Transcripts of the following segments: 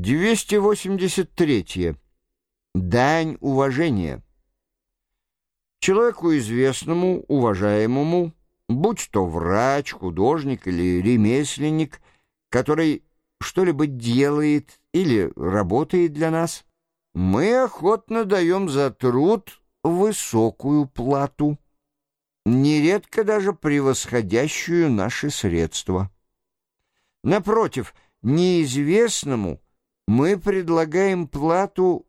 283. Дань уважения. Человеку известному, уважаемому, будь то врач, художник или ремесленник, который что-либо делает или работает для нас, мы охотно даем за труд высокую плату, нередко даже превосходящую наши средства. Напротив, неизвестному – мы предлагаем плату,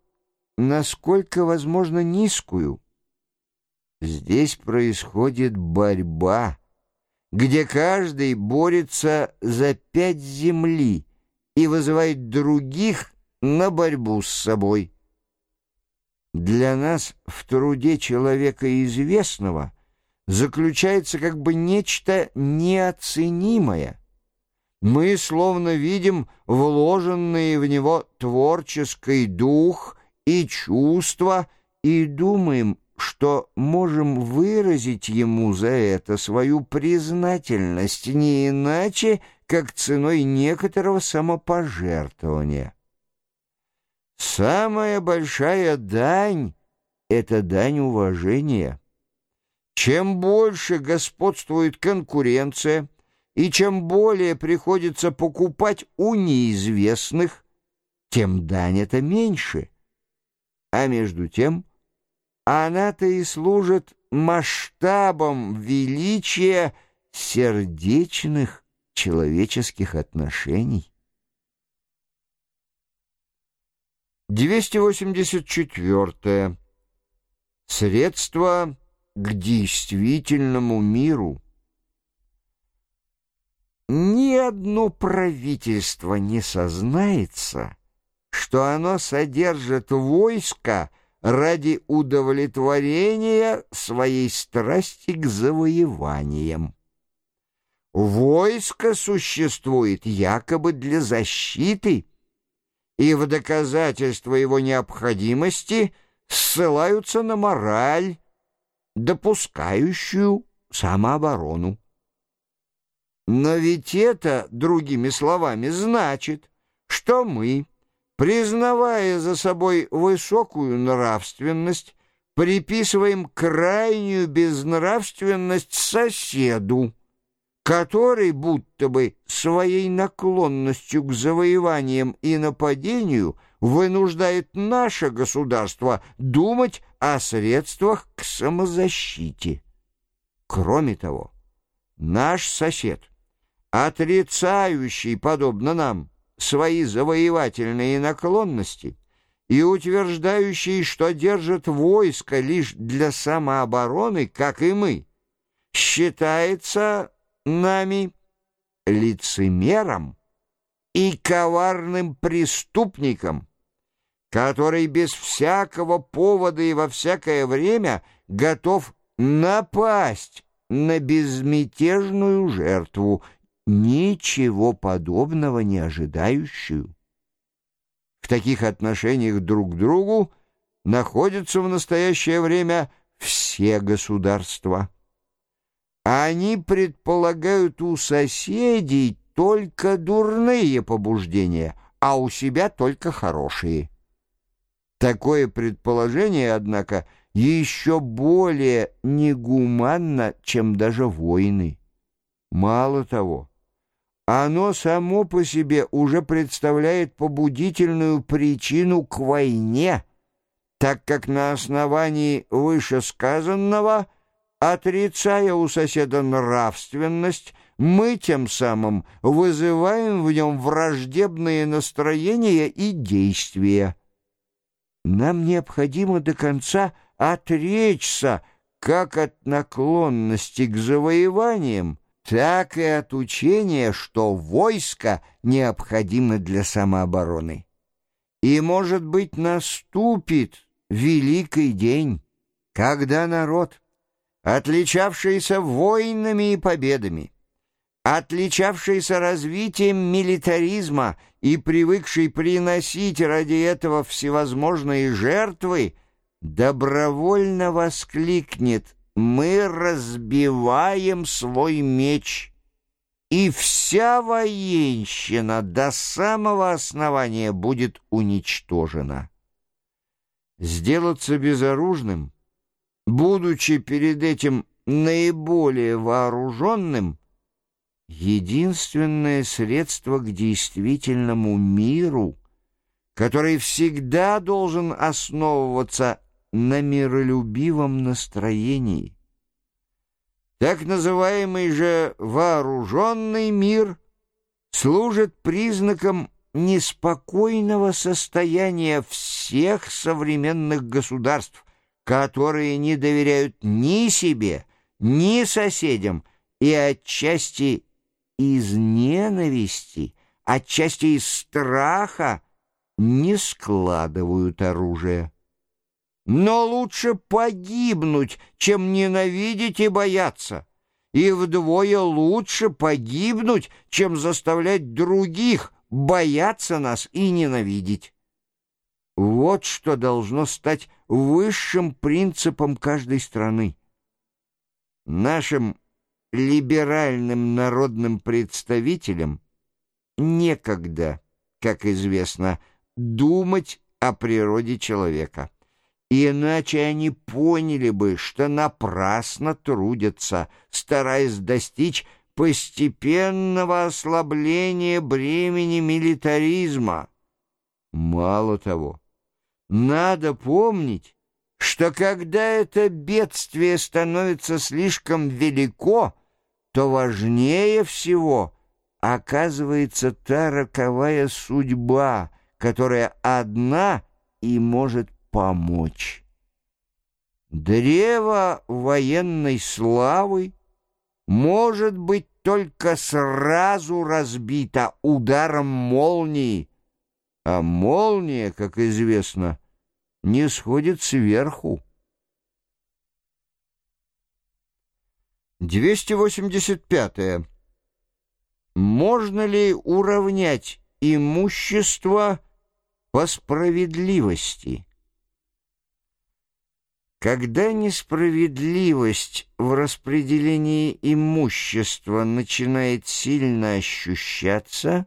насколько возможно, низкую. Здесь происходит борьба, где каждый борется за пять земли и вызывает других на борьбу с собой. Для нас в труде человека известного заключается как бы нечто неоценимое — мы словно видим вложенные в него творческий дух и чувства и думаем, что можем выразить ему за это свою признательность не иначе, как ценой некоторого самопожертвования. Самая большая дань — это дань уважения. Чем больше господствует конкуренция — и чем более приходится покупать у неизвестных, тем дань это меньше. А между тем она-то и служит масштабом величия сердечных человеческих отношений. 284. Средства к действительному миру. Ни одно правительство не сознается, что оно содержит войско ради удовлетворения своей страсти к завоеваниям. Войско существует якобы для защиты, и в доказательство его необходимости ссылаются на мораль, допускающую самооборону. Но ведь это, другими словами, значит, что мы, признавая за собой высокую нравственность, приписываем крайнюю безнравственность соседу, который будто бы своей наклонностью к завоеваниям и нападению вынуждает наше государство думать о средствах к самозащите. Кроме того, наш сосед отрицающий, подобно нам, свои завоевательные наклонности и утверждающий, что держит войско лишь для самообороны, как и мы, считается нами лицемером и коварным преступником, который без всякого повода и во всякое время готов напасть на безмятежную жертву ничего подобного не ожидающую. В таких отношениях друг к другу находятся в настоящее время все государства. Они предполагают у соседей только дурные побуждения, а у себя только хорошие. Такое предположение, однако, еще более негуманно, чем даже войны. Мало того, оно само по себе уже представляет побудительную причину к войне, так как на основании вышесказанного, отрицая у соседа нравственность, мы тем самым вызываем в нем враждебные настроения и действия. Нам необходимо до конца отречься как от наклонности к завоеваниям, так и от учения, что войско необходимо для самообороны. И, может быть, наступит великий день, когда народ, отличавшийся войнами и победами, отличавшийся развитием милитаризма и привыкший приносить ради этого всевозможные жертвы, добровольно воскликнет – мы разбиваем свой меч. и вся военщина до самого основания будет уничтожена. Сделаться безоружным, будучи перед этим наиболее вооруженным, единственное средство к действительному миру, который всегда должен основываться на миролюбивом настроении. Так называемый же вооруженный мир служит признаком неспокойного состояния всех современных государств, которые не доверяют ни себе, ни соседям, и отчасти из ненависти, отчасти из страха не складывают оружие. Но лучше погибнуть, чем ненавидеть и бояться. И вдвое лучше погибнуть, чем заставлять других бояться нас и ненавидеть. Вот что должно стать высшим принципом каждой страны. Нашим либеральным народным представителям некогда, как известно, думать о природе человека. Иначе они поняли бы, что напрасно трудятся, стараясь достичь постепенного ослабления бремени милитаризма. Мало того, надо помнить, что когда это бедствие становится слишком велико, то важнее всего оказывается та роковая судьба, которая одна и может помочь. Древо военной славы может быть только сразу разбито ударом молнии, а молния, как известно, не сходит сверху. 285. -е. Можно ли уравнять имущество по справедливости? Когда несправедливость в распределении имущества начинает сильно ощущаться,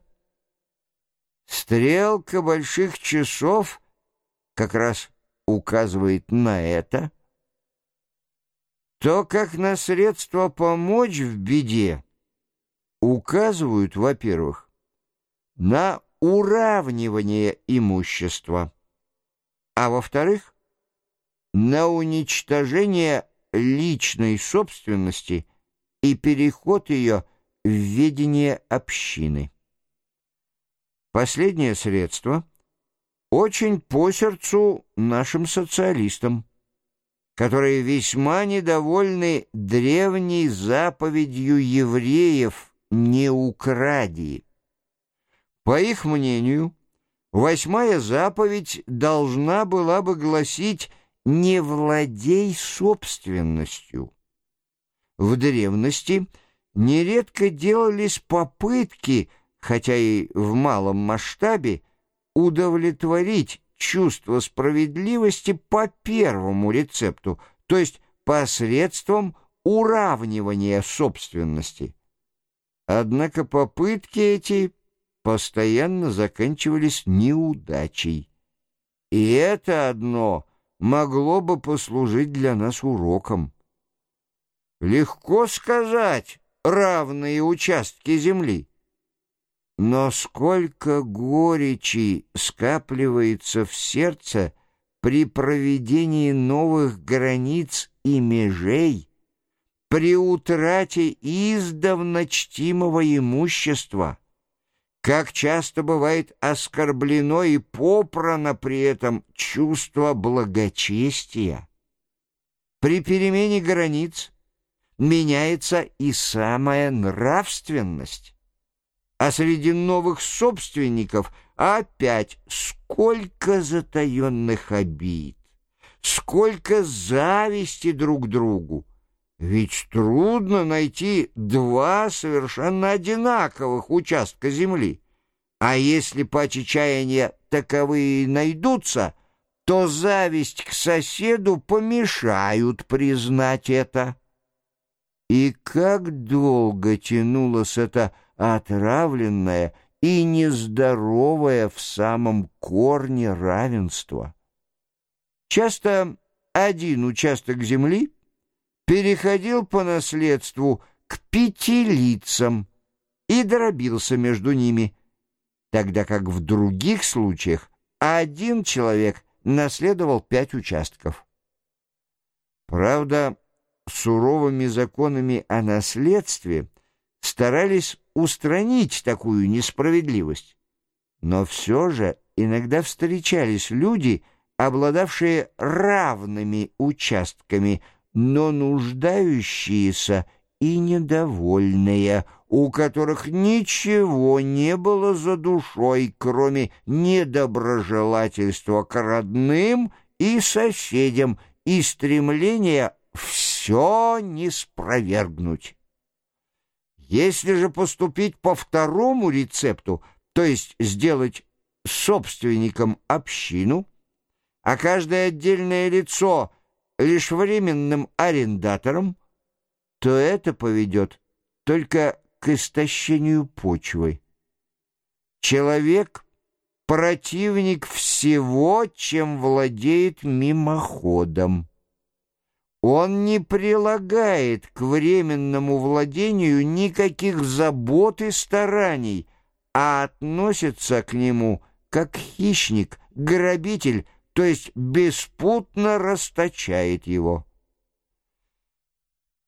стрелка больших часов как раз указывает на это, то, как на средство помочь в беде, указывают, во-первых, на уравнивание имущества, а во-вторых, на уничтожение личной собственности и переход ее в ведение общины. Последнее средство очень по сердцу нашим социалистам, которые весьма недовольны древней заповедью евреев «не укради». По их мнению, восьмая заповедь должна была бы гласить не владей собственностью. В древности нередко делались попытки, хотя и в малом масштабе, удовлетворить чувство справедливости по первому рецепту, то есть посредством уравнивания собственности. Однако попытки эти постоянно заканчивались неудачей. И это одно – могло бы послужить для нас уроком. Легко сказать равные участки земли, но сколько горечи скапливается в сердце при проведении новых границ и межей, при утрате издавна чтимого имущества — как часто бывает оскорблено и попрано при этом чувство благочестия. При перемене границ меняется и самая нравственность. А среди новых собственников опять сколько затаенных обид, сколько зависти друг другу. Ведь трудно найти два совершенно одинаковых участка земли. А если по чаяния таковые найдутся, то зависть к соседу помешают признать это. И как долго тянулась эта отравленное и нездоровое в самом корне равенство. Часто один участок земли переходил по наследству к пяти лицам и дробился между ними, тогда как в других случаях один человек наследовал пять участков. Правда, суровыми законами о наследстве старались устранить такую несправедливость, но все же иногда встречались люди, обладавшие равными участками, но нуждающиеся и недовольные, у которых ничего не было за душой, кроме недоброжелательства к родным и соседям и стремления все не спровергнуть. Если же поступить по второму рецепту, то есть сделать собственником общину, а каждое отдельное лицо лишь временным арендатором, то это поведет только к истощению почвы. Человек — противник всего, чем владеет мимоходом. Он не прилагает к временному владению никаких забот и стараний, а относится к нему как хищник, грабитель, то есть беспутно расточает его.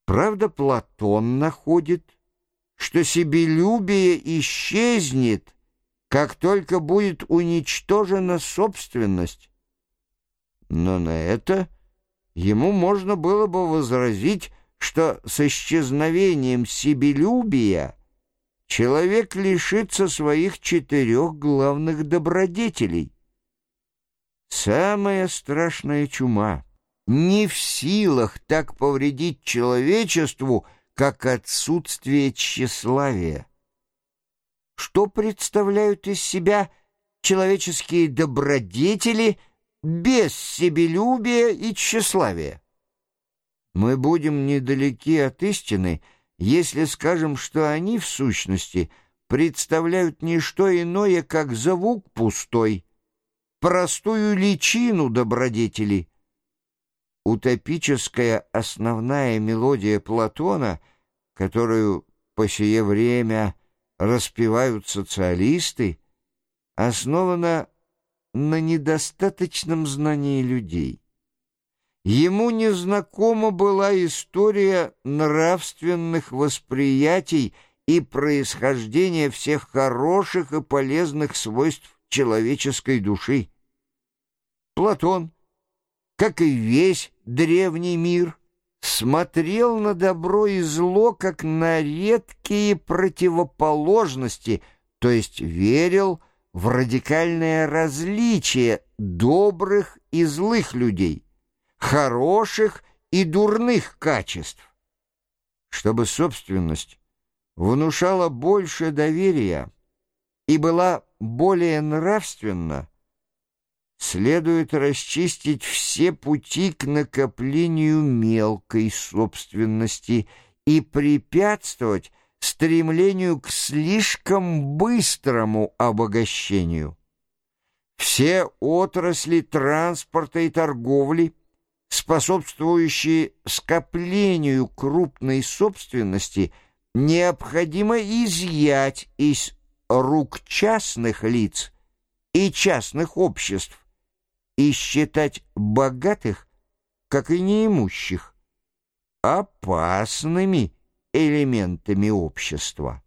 Правда, Платон находит, что себелюбие исчезнет, как только будет уничтожена собственность. Но на это ему можно было бы возразить, что с исчезновением себелюбия человек лишится своих четырех главных добродетелей. Самая страшная чума — не в силах так повредить человечеству, как отсутствие тщеславия. Что представляют из себя человеческие добродетели без себелюбия и тщеславия? Мы будем недалеки от истины, если скажем, что они, в сущности, представляют не что иное, как звук пустой, простую личину добродетели — утопическая основная мелодия Платона, которую по сие время распевают социалисты, основана на недостаточном знании людей. Ему незнакома была история нравственных восприятий и происхождения всех хороших и полезных свойств человеческой души. Платон — как и весь древний мир, смотрел на добро и зло как на редкие противоположности, то есть верил в радикальное различие добрых и злых людей, хороших и дурных качеств. Чтобы собственность внушала больше доверия и была более нравственна, следует расчистить все пути к накоплению мелкой собственности и препятствовать стремлению к слишком быстрому обогащению. Все отрасли транспорта и торговли, способствующие скоплению крупной собственности, необходимо изъять из рук частных лиц и частных обществ, и считать богатых, как и неимущих, опасными элементами общества.